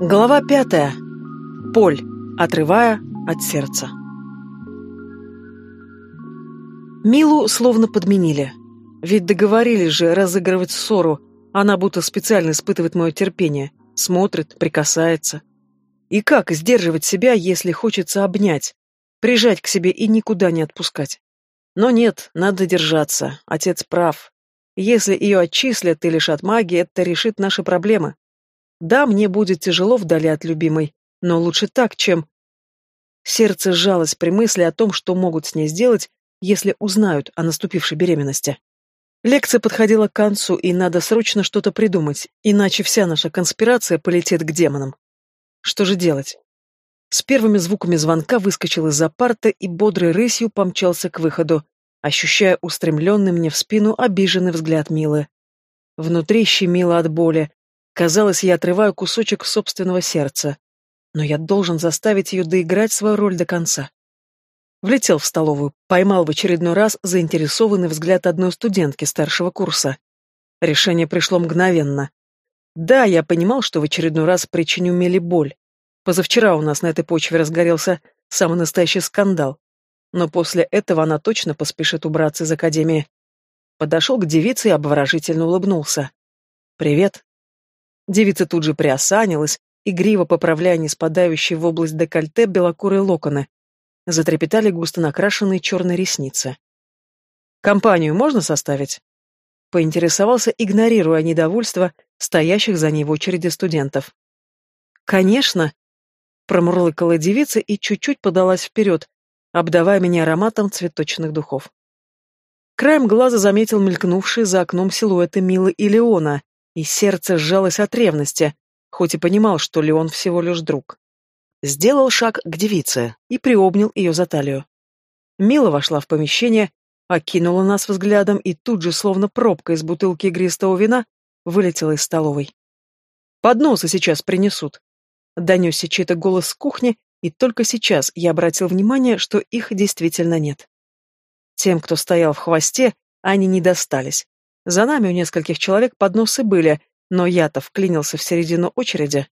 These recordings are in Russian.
Глава пятая. Поль, отрывая от сердца. Милу словно подменили. Ведь договорились же разыгрывать ссору, она будто специально испытывает мое терпение, смотрит, прикасается. И как сдерживать себя, если хочется обнять, прижать к себе и никуда не отпускать? Но нет, надо держаться, отец прав. Если ее отчислят и лишат магии, это решит наши проблемы. Да, мне будет тяжело вдали от любимой, но лучше так, чем... Сердце сжалось при мысли о том, что могут с ней сделать, если узнают о наступившей беременности. Лекция подходила к концу, и надо срочно что-то придумать, иначе вся наша конспирация полетит к демонам. Что же делать? С первыми звуками звонка выскочил из-за парта и бодрой рысью помчался к выходу, ощущая устремленный мне в спину обиженный взгляд Милы. Внутри щемило от боли, Казалось, я отрываю кусочек собственного сердца. Но я должен заставить ее доиграть свою роль до конца. Влетел в столовую, поймал в очередной раз заинтересованный взгляд одной студентки старшего курса. Решение пришло мгновенно. Да, я понимал, что в очередной раз причиню Мели боль. Позавчера у нас на этой почве разгорелся самый настоящий скандал. Но после этого она точно поспешит убраться из академии. Подошел к девице и обворожительно улыбнулся. «Привет», Девица тут же приосанилась, игриво поправляя не спадающие в область декольте белокурые локоны. Затрепетали густо накрашенные черные ресницы. «Компанию можно составить?» Поинтересовался, игнорируя недовольство стоящих за ней в очереди студентов. «Конечно!» Промурлыкала девица и чуть-чуть подалась вперед, обдавая меня ароматом цветочных духов. Краем глаза заметил мелькнувшие за окном силуэты Милы и Леона, и сердце сжалось от ревности, хоть и понимал, что Леон всего лишь друг. Сделал шаг к девице и приобнял ее за талию. Мила вошла в помещение, окинула нас взглядом и тут же, словно пробка из бутылки игристого вина, вылетела из столовой. «Подносы сейчас принесут», — донесся чей-то голос с кухни, и только сейчас я обратил внимание, что их действительно нет. Тем, кто стоял в хвосте, они не достались. За нами у нескольких человек подносы были, но я-то вклинился в середину очереди.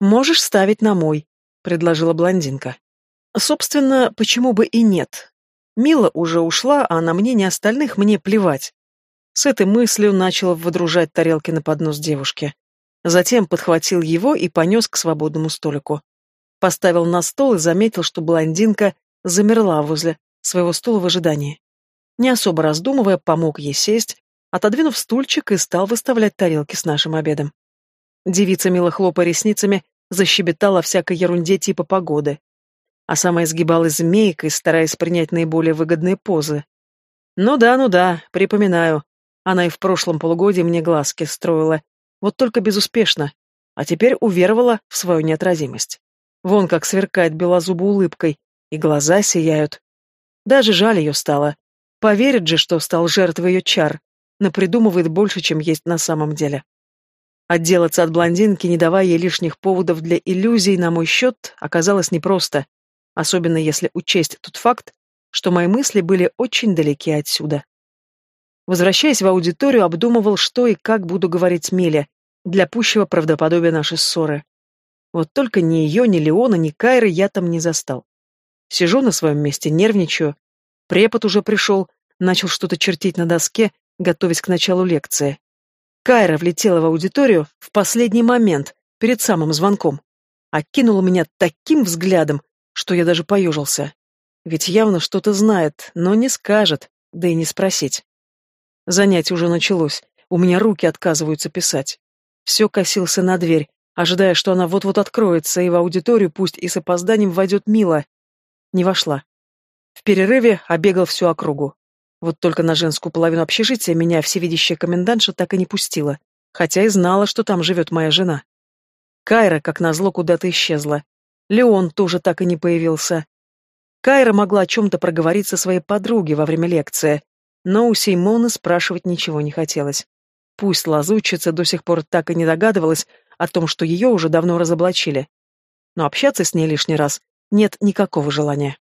«Можешь ставить на мой», — предложила блондинка. «Собственно, почему бы и нет? Мила уже ушла, а на мнение остальных мне плевать». С этой мыслью начал выдружать тарелки на поднос девушки. Затем подхватил его и понес к свободному столику. Поставил на стол и заметил, что блондинка замерла возле своего стула в ожидании. Не особо раздумывая, помог ей сесть, отодвинув стульчик и стал выставлять тарелки с нашим обедом. Девица, мило хлопая ресницами, защебетала всякой ерунде типа погоды, а сама изгибалась змейкой, стараясь принять наиболее выгодные позы. Ну да, ну да, припоминаю. Она и в прошлом полугодии мне глазки строила, вот только безуспешно, а теперь уверовала в свою неотразимость. Вон как сверкает белозубой улыбкой, и глаза сияют. Даже жаль ее стало. Поверит же, что стал жертвой ее чар, но придумывает больше, чем есть на самом деле. Отделаться от блондинки, не давая ей лишних поводов для иллюзий на мой счет, оказалось непросто, особенно если учесть тот факт, что мои мысли были очень далеки отсюда. Возвращаясь в аудиторию, обдумывал, что и как буду говорить Меле, для пущего правдоподобия нашей ссоры. Вот только ни ее, ни Леона, ни Кайры я там не застал. Сижу на своем месте, нервничаю, Препод уже пришел, начал что-то чертить на доске, готовясь к началу лекции. Кайра влетела в аудиторию в последний момент, перед самым звонком. Окинула меня таким взглядом, что я даже поежился. Ведь явно что-то знает, но не скажет, да и не спросить. Занятие уже началось, у меня руки отказываются писать. Все косился на дверь, ожидая, что она вот-вот откроется, и в аудиторию, пусть и с опозданием, войдет Мила. Не вошла. В перерыве обегал всю округу. Вот только на женскую половину общежития меня всевидящая комендантша так и не пустила, хотя и знала, что там живет моя жена. Кайра, как назло, куда-то исчезла. Леон тоже так и не появился. Кайра могла о чем-то проговорить со своей подругой во время лекции, но у Сеймона спрашивать ничего не хотелось. Пусть лазучица до сих пор так и не догадывалась о том, что ее уже давно разоблачили. Но общаться с ней лишний раз нет никакого желания.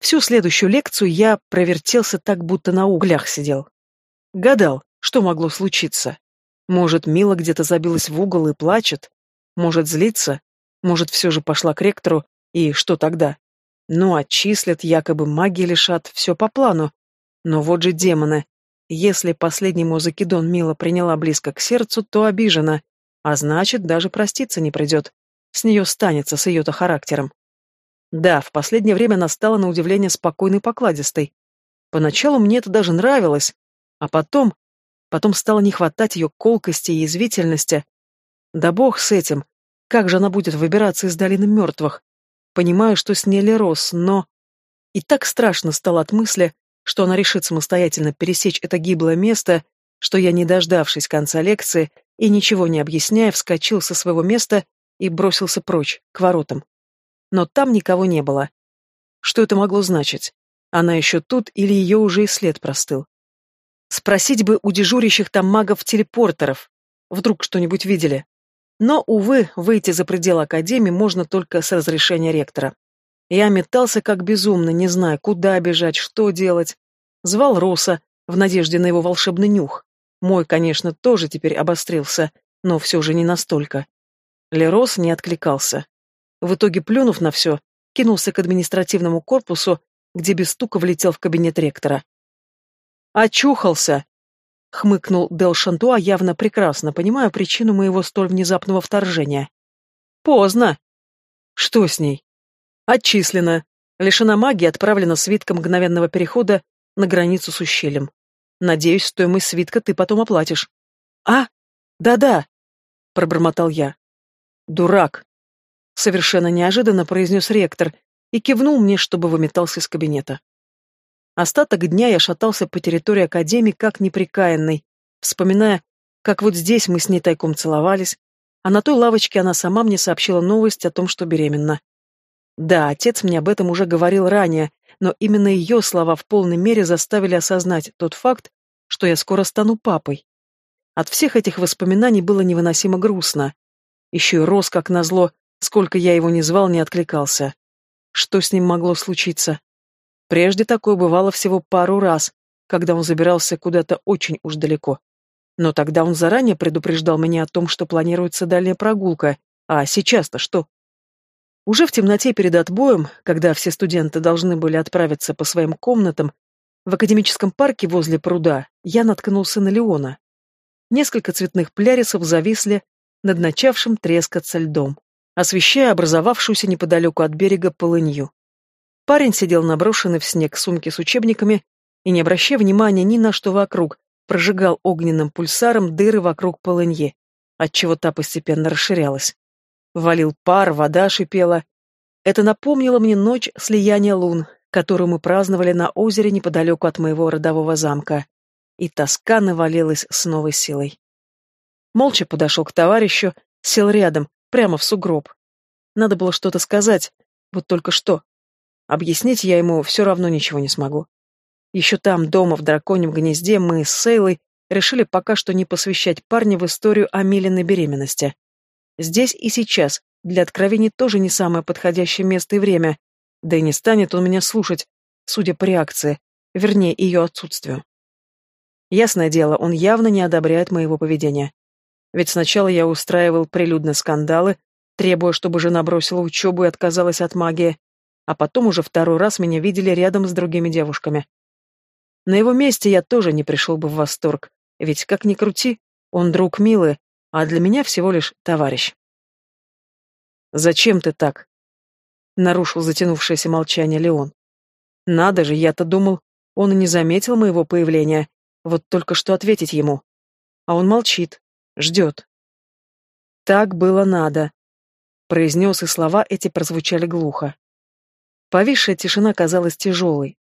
Всю следующую лекцию я провертелся так, будто на углях сидел. Гадал, что могло случиться. Может, Мила где-то забилась в угол и плачет. Может злиться, может все же пошла к ректору, и что тогда? Ну, отчислят, якобы магии лишат, все по плану. Но вот же демоны. Если последний музыкидон Мила приняла близко к сердцу, то обижена, а значит, даже проститься не придет. С нее станется, с ее-то характером. Да, в последнее время она стала на удивление спокойной покладистой. Поначалу мне это даже нравилось, а потом... Потом стало не хватать ее колкости и язвительности. Да бог с этим. Как же она будет выбираться из долины мертвых? Понимаю, что с ней Лерос, но... И так страшно стало от мысли, что она решит самостоятельно пересечь это гиблое место, что я, не дождавшись конца лекции и ничего не объясняя, вскочил со своего места и бросился прочь, к воротам. Но там никого не было. Что это могло значить? Она еще тут или ее уже и след простыл? Спросить бы у дежурящих там магов-телепортеров. Вдруг что-нибудь видели. Но, увы, выйти за пределы Академии можно только с разрешения ректора. Я метался как безумно, не зная, куда бежать, что делать. Звал Роса, в надежде на его волшебный нюх. Мой, конечно, тоже теперь обострился, но все же не настолько. Лерос не откликался. В итоге, плюнув на все, кинулся к административному корпусу, где без стука влетел в кабинет ректора. «Очухался!» — хмыкнул Дел Шантуа, явно прекрасно понимая причину моего столь внезапного вторжения. «Поздно!» «Что с ней?» «Отчислена. Лишена магии, отправлена свитком мгновенного перехода на границу с ущельем. Надеюсь, стоимость свитка ты потом оплатишь». «А? Да-да!» — пробормотал я. «Дурак!» — совершенно неожиданно произнес ректор и кивнул мне, чтобы выметался из кабинета. Остаток дня я шатался по территории Академии как неприкаянный, вспоминая, как вот здесь мы с ней тайком целовались, а на той лавочке она сама мне сообщила новость о том, что беременна. Да, отец мне об этом уже говорил ранее, но именно ее слова в полной мере заставили осознать тот факт, что я скоро стану папой. От всех этих воспоминаний было невыносимо грустно. Еще и рос, как назло, сколько я его не звал, не откликался. Что с ним могло случиться? Прежде такое бывало всего пару раз, когда он забирался куда-то очень уж далеко. Но тогда он заранее предупреждал меня о том, что планируется дальняя прогулка, а сейчас-то что? Уже в темноте перед отбоем, когда все студенты должны были отправиться по своим комнатам, в академическом парке возле пруда я наткнулся на Леона. Несколько цветных плярисов зависли над начавшим трескаться льдом, освещая образовавшуюся неподалеку от берега полынью. Парень сидел наброшенный в снег сумки с учебниками и, не обращая внимания ни на что вокруг, прожигал огненным пульсаром дыры вокруг полыньи, отчего та постепенно расширялась. Валил пар, вода шипела. Это напомнило мне ночь слияния лун, которую мы праздновали на озере неподалеку от моего родового замка. И тоска навалилась с новой силой. Молча подошел к товарищу, сел рядом, прямо в сугроб. Надо было что-то сказать, вот только что. Объяснить я ему все равно ничего не смогу. Еще там, дома, в драконьем гнезде, мы с Сейлой решили пока что не посвящать парня в историю о Милиной беременности. Здесь и сейчас для откровений тоже не самое подходящее место и время, да и не станет он меня слушать, судя по реакции, вернее, ее отсутствию. Ясное дело, он явно не одобряет моего поведения. Ведь сначала я устраивал прилюдно скандалы, требуя, чтобы жена бросила учебу и отказалась от магии, а потом уже второй раз меня видели рядом с другими девушками. На его месте я тоже не пришел бы в восторг, ведь, как ни крути, он друг милый, а для меня всего лишь товарищ. «Зачем ты так?» — нарушил затянувшееся молчание Леон. «Надо же, я-то думал, он и не заметил моего появления, вот только что ответить ему. А он молчит, ждет». «Так было надо», — произнес, и слова эти прозвучали глухо. Повисшая тишина казалась тяжелой.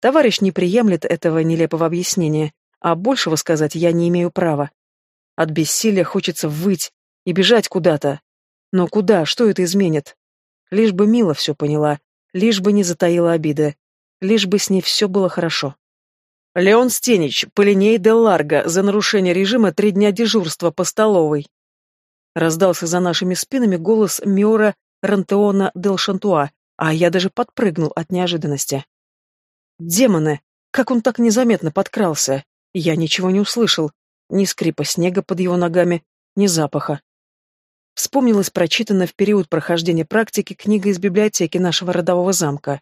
Товарищ не приемлет этого нелепого объяснения, а большего сказать я не имею права. От бессилия хочется выть и бежать куда-то. Но куда, что это изменит? Лишь бы Мила все поняла, лишь бы не затаила обиды, лишь бы с ней все было хорошо. «Леон Стенич, Полиней де Ларго, за нарушение режима три дня дежурства по столовой». Раздался за нашими спинами голос Миора Рантеона дел Шантуа, а я даже подпрыгнул от неожиданности. Демоны! Как он так незаметно подкрался? Я ничего не услышал. Ни скрипа снега под его ногами, ни запаха. Вспомнилась прочитанная в период прохождения практики книга из библиотеки нашего родового замка.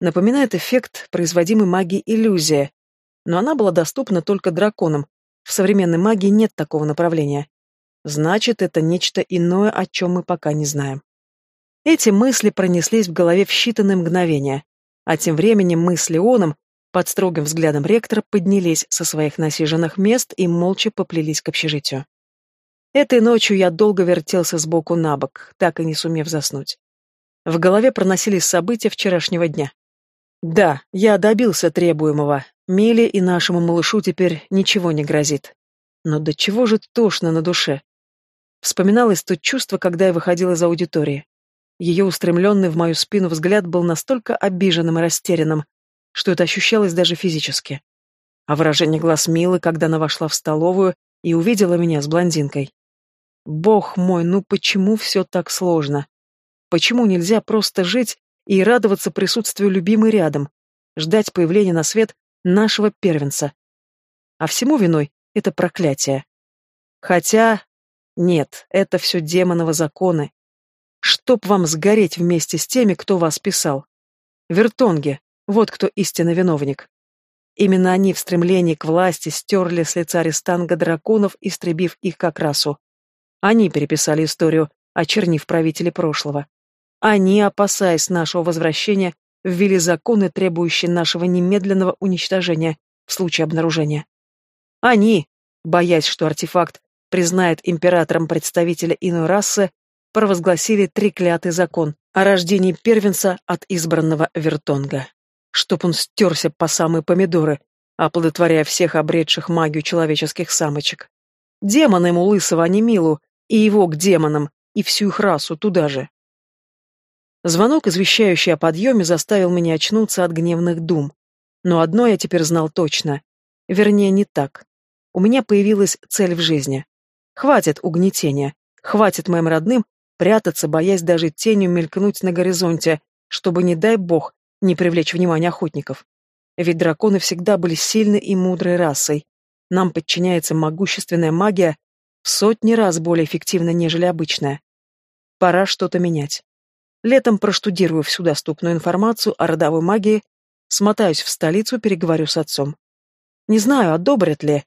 Напоминает эффект производимой магии иллюзия, но она была доступна только драконам. В современной магии нет такого направления. Значит, это нечто иное, о чем мы пока не знаем. Эти мысли пронеслись в голове в считанные мгновения, а тем временем мы с Леоном под строгим взглядом ректора поднялись со своих насиженных мест и молча поплелись к общежитию. Этой ночью я долго вертелся сбоку на бок, так и не сумев заснуть. В голове проносились события вчерашнего дня. Да, я добился требуемого. Миле и нашему малышу теперь ничего не грозит. Но до чего же тошно на душе. Вспоминалось то чувство, когда я выходила из аудитории. Ее устремленный в мою спину взгляд был настолько обиженным и растерянным, что это ощущалось даже физически. А выражение глаз Милы, когда она вошла в столовую и увидела меня с блондинкой. Бог мой, ну почему все так сложно? Почему нельзя просто жить и радоваться присутствию любимой рядом, ждать появления на свет нашего первенца? А всему виной это проклятие. Хотя... Нет, это все демоново законы. Чтоб вам сгореть вместе с теми, кто вас писал. Вертонги, вот кто истинно виновник. Именно они в стремлении к власти стерли с лица Рестанга драконов, истребив их как расу. Они переписали историю, очернив правителей прошлого. Они, опасаясь нашего возвращения, ввели законы, требующие нашего немедленного уничтожения в случае обнаружения. Они, боясь, что артефакт признает императором представителя иной расы, провозгласили треклятый закон о рождении первенца от избранного Вертонга. Чтоб он стерся по самые помидоры, оплодотворяя всех обретших магию человеческих самочек. Демона ему лысого, а не милу, и его к демонам, и всю их расу туда же. Звонок, извещающий о подъеме, заставил меня очнуться от гневных дум. Но одно я теперь знал точно. Вернее, не так. У меня появилась цель в жизни. Хватит угнетения. Хватит моим родным прятаться, боясь даже тенью мелькнуть на горизонте, чтобы, не дай бог, не привлечь внимание охотников. Ведь драконы всегда были сильной и мудрой расой. Нам подчиняется могущественная магия, в сотни раз более эффективно, нежели обычная. Пора что-то менять. Летом проштудирую всю доступную информацию о родовой магии, смотаюсь в столицу, переговорю с отцом. Не знаю, одобрят ли.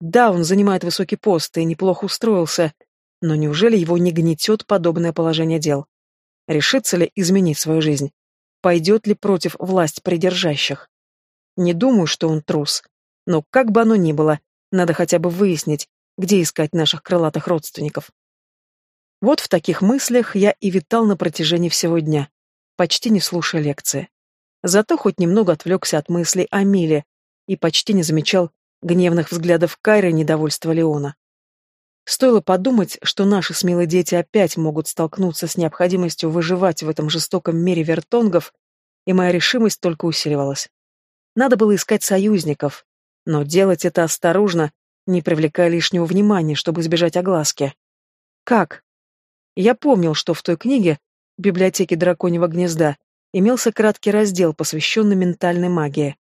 Да, он занимает высокий пост и неплохо устроился, но неужели его не гнетет подобное положение дел? Решится ли изменить свою жизнь? Пойдет ли против власть придержащих? Не думаю, что он трус. Но как бы оно ни было, надо хотя бы выяснить, где искать наших крылатых родственников. Вот в таких мыслях я и витал на протяжении всего дня, почти не слушая лекции. Зато хоть немного отвлекся от мыслей о Миле и почти не замечал гневных взглядов Кайры и недовольства Леона. Стоило подумать, что наши смелые дети опять могут столкнуться с необходимостью выживать в этом жестоком мире вертонгов, и моя решимость только усиливалась. Надо было искать союзников, но делать это осторожно не привлекая лишнего внимания, чтобы избежать огласки. Как? Я помнил, что в той книге, библиотеке драконьего гнезда, имелся краткий раздел, посвященный ментальной магии.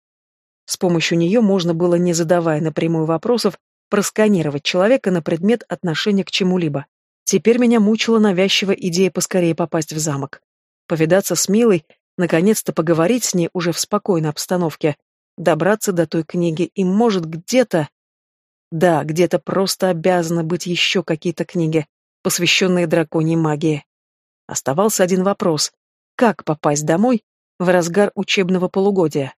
С помощью нее можно было, не задавая напрямую вопросов, просканировать человека на предмет отношения к чему-либо. Теперь меня мучила навязчивая идея поскорее попасть в замок. Повидаться с Милой, наконец-то поговорить с ней уже в спокойной обстановке, добраться до той книги и, может, где-то... Да, где-то просто обязаны быть еще какие-то книги, посвященные драконьей магии. Оставался один вопрос. Как попасть домой в разгар учебного полугодия?